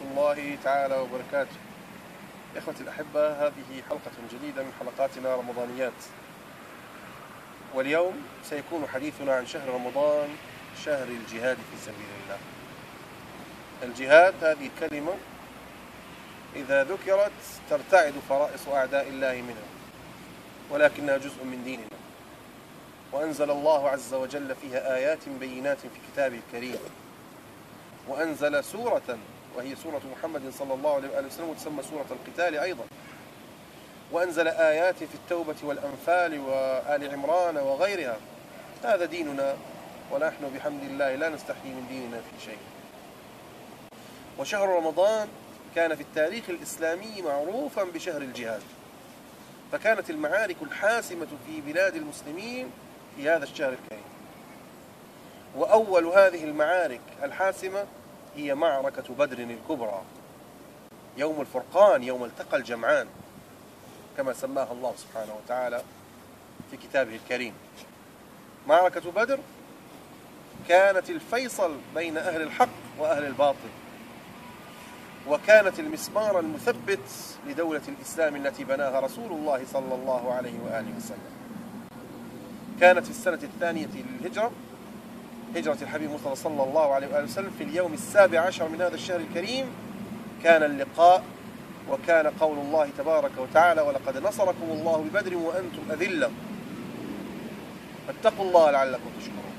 الله تعالى وبركاته. إخوتي الأحبة هذه حلقة جديدة من حلقاتنا رمضانيات. واليوم سيكون حديثنا عن شهر رمضان شهر الجهاد في سبيل الله. الجهاد هذه كلمة إذا ذكرت ترتعد فرائص أعداء الله منها ولكنها جزء من ديننا. وأنزل الله عز وجل فيها آيات بينات في كتابه الكريم. وأنزل سورة وهي سورة محمد صلى الله عليه وآله وسلم وتسمى سورة القتال أيضا. وأنزل آيات في التوبة والأنفال وآل عمران وغيرها. هذا ديننا ونحن بحمد الله لا نستحي من ديننا في شيء. وشهر رمضان كان في التاريخ الإسلامي معروفا بشهر الجهاد. فكانت المعارك الحاسمة في بلاد المسلمين في هذا الشهر الكريم. وأول هذه المعارك الحاسمة هي معركة بدر الكبرى. يوم الفرقان يوم التقى الجمعان كما سماها الله سبحانه وتعالى في كتابه الكريم. معركة بدر كانت الفيصل بين أهل الحق وأهل الباطل وكانت المسمار المثبت لدولة الإسلام التي بناها رسول الله صلى الله عليه وآله وسلم. كانت في السنة الثانية للهجرة هجرة الحبيب مصطفى صلى الله عليه وآله وسلم في اليوم السابع عشر من هذا الشهر الكريم. كان اللقاء وكان قول الله تبارك وتعالى ولقد نصركم الله ببدر وأنتم أذلة. فاتقوا الله لعلكم تشكرون.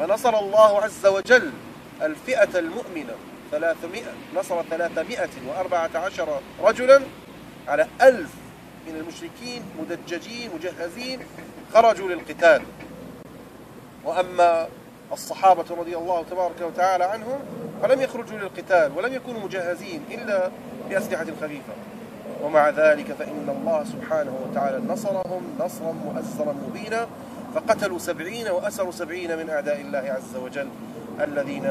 ونصر الله عز وجل الفئة المؤمنة ثلاثمائة نصر ثلاثمائة وأربعة عشر رجلا على ألف من المشركين مدججين مجهزين خرجوا للقتال. وأما الصحابة رضي الله تبارك وتعالى عنهم فلم يخرجوا للقتال ولم يكونوا مجهزين إلا بأسلحة خفيفة. ومع ذلك فإن الله سبحانه وتعالى نصرهم نصرا مؤزرا مبينا فقتلوا سبعين وأسروا سبعين من أعداء الله عز وجل الذين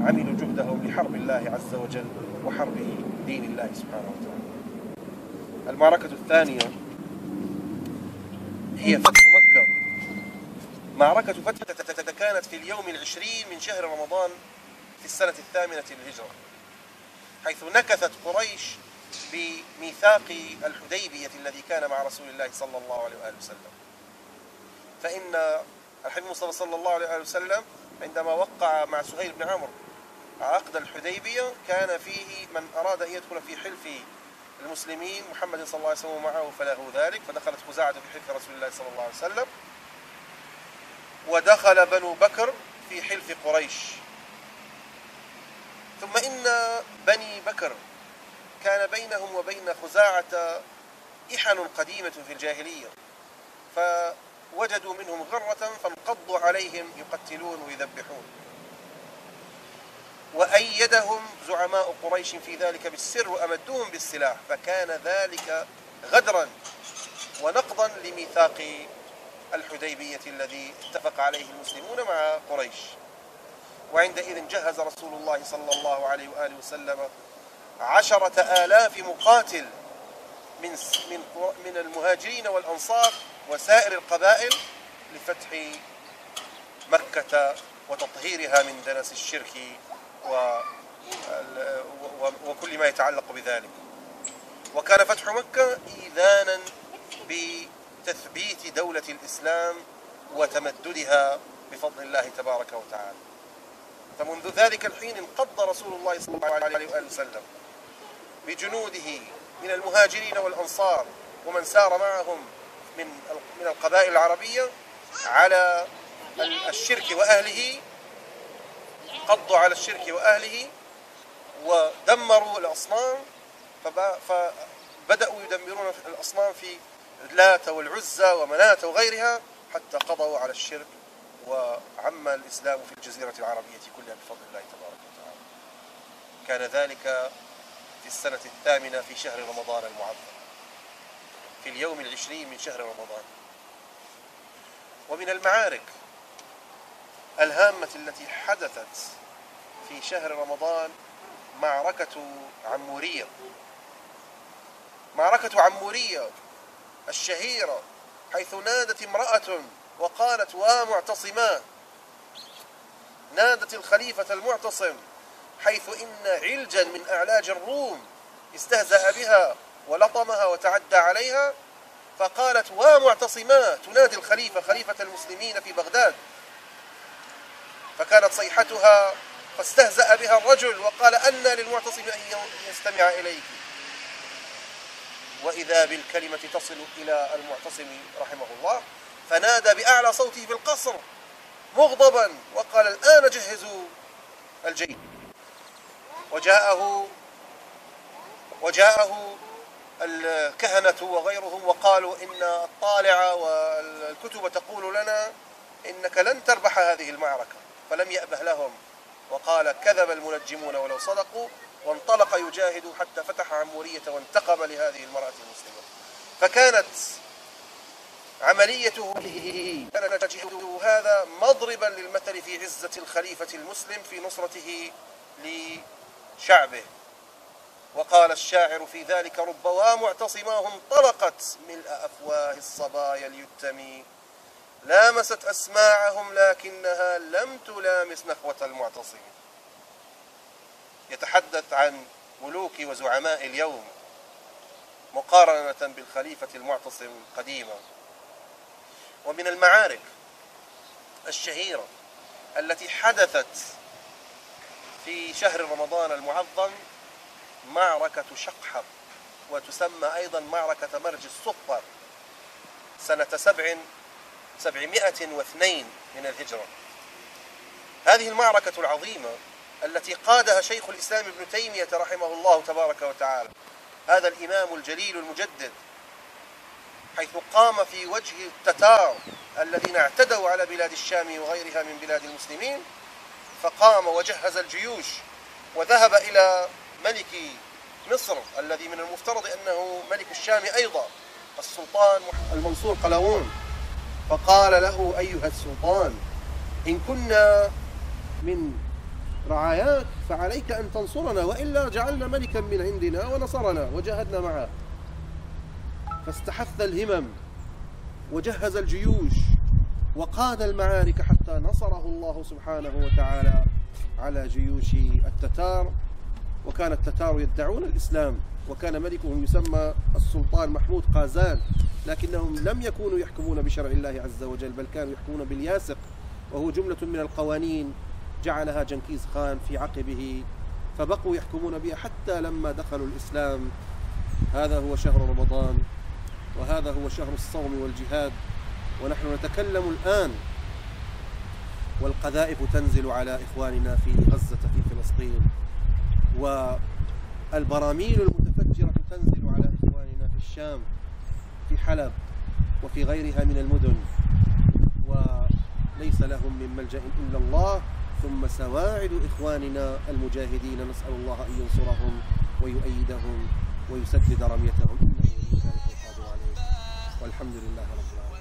عملوا جهدهم لحرب الله عز وجل وحرب دين الله سبحانه وتعالى. المعركة الثانية هي فتح معركة فتح كانت في اليوم العشرين من شهر رمضان في السنة الثامنة للهجرة حيث نكثت قريش بميثاق الحديبية الذي كان مع رسول الله صلى الله عليه وآله وسلم. فإن الحبيب المصطفى صلى الله عليه وآله وسلم عندما وقع مع سهيل بن عمرو عقد الحديبية كان فيه من أراد أن يدخل في حلف المسلمين محمد صلى الله عليه وسلم معه فله ذلك فدخلت خزاعة في حلف رسول الله صلى الله عليه وسلم. ودخل بنو بكر في حلف قريش. ثم إن بني بكر كان بينهم وبين خزاعة إحن قديمة في الجاهلية فوجدوا منهم غرة فانقضوا عليهم يقتلون ويذبحون. وأيدهم زعماء قريش في ذلك بالسر وأمدوهم بالسلاح فكان ذلك غدرا ونقضا لميثاق الحديبية الذي اتفق عليه المسلمون مع قريش. وعندئذ جهز رسول الله صلى الله عليه وآله وسلم عشرة آلاف مقاتل من من من المهاجرين والأنصار وسائر القبائل لفتح مكة وتطهيرها من دنس الشرك و وكل ما يتعلق بذلك. وكان فتح مكة إيذانا بتثبيت دولة الإسلام وتمددها بفضل الله تبارك وتعالى. فمنذ ذلك الحين انقض رسول الله صلى الله عليه وآله وسلم بجنوده من المهاجرين والأنصار ومن سار معهم من من القبائل العربية على الشرك وأهله قضوا على الشرك وأهله ودمروا الأصنام فبدأوا يدمرون الأصنام في لات والعزى ومناة وغيرها حتى قضوا على الشرك وعم الإسلام في الجزيرة العربية كلها بفضل الله تبارك وتعالى. كان ذلك في السنة الثامنة في شهر رمضان المعظم في اليوم العشرين من شهر رمضان. ومن المعارك الهامة التي حدثت في شهر رمضان معركة عمورية. معركة عمورية. الشهيرة حيث نادت امرأة وقالت ومعتصما نادت الخليفة المعتصم حيث إن علجا من أعلاج الروم استهزأ بها ولطمها وتعدى عليها. فقالت ومعتصما تنادي الخليفة خليفة المسلمين في بغداد. فكانت صيحتها فاستهزأ بها الرجل وقال أن للمعتصم أن يستمع إليك. وإذا بالكلمة تصل إلى المعتصم رحمه الله فنادى بأعلى صوته في القصر مغضبا وقال الآن جهزوا الجيش وجاءه وجاءه الكهنة وغيرهم وقالوا إن الطالع والكتب تقول لنا إنك لن تربح هذه المعركة. فلم يأبه لهم وقال كذب المنجمون ولو صدقوا وانطلق يجاهد حتى فتح عمورية وانتقم لهذه المرأة المسلمة. فكانت عمليته كان هذا مضربا للمثل في عزة الخليفة المسلم في نصرته لشعبه. وقال الشاعر في ذلك رب ومعتصماه انطلقت ملء أفواه الصبايا اليتم لامست أسماعهم لكنها لم تلامس نخوة المعتصم يتحدث عن ملوك وزعماء اليوم مقارنة بالخليفة المعتصم قديما. ومن المعارك الشهيرة التي حدثت في شهر رمضان المعظم معركة شقحب وتسمى أيضا معركة مرج الصفر سنة سبع سبعمائة واثنين من الهجرة. هذه المعركة العظيمة التي قادها شيخ الإسلام ابن تيمية رحمه الله تبارك وتعالى. هذا الإمام الجليل المجدد حيث قام في وجه التتار الذين اعتدوا على بلاد الشام وغيرها من بلاد المسلمين فقام وجهز الجيوش وذهب إلى ملك مصر الذي من المفترض أنه ملك الشام أيضا السلطان المنصور قلاوون. فقال له أيها السلطان إن كنا من رعاياك فعليك أن تنصرنا وإلا جعلنا ملكا من عندنا ونصرنا وجاهدنا معه. فاستحث الهمم وجهز الجيوش وقاد المعارك حتى نصره الله سبحانه وتعالى على جيوش التتار. وكان التتار يدعون الإسلام وكان ملكهم يسمى السلطان محمود قازان لكنهم لم يكونوا يحكمون بشرع الله عز وجل بل كانوا يحكمون بالياسق وهو جملة من القوانين جعلها جنكيز خان في عقبه فبقوا يحكمون بها حتى لما دخلوا الإسلام. هذا هو شهر رمضان وهذا هو شهر الصوم والجهاد ونحن نتكلم الآن. والقذائف تنزل على إخواننا في غزة في فلسطين والبراميل المتفجرة تنزل على إخواننا في الشام في حلب وفي غيرها من المدن. وليس لهم من ملجأ إلا الله. ثم سواعد إخواننا المجاهدين نسأل الله أن ينصرهم ويؤيدهم ويسدد رميتهم. إنه ذلك القادر عليه والحمد لله رب العالمين.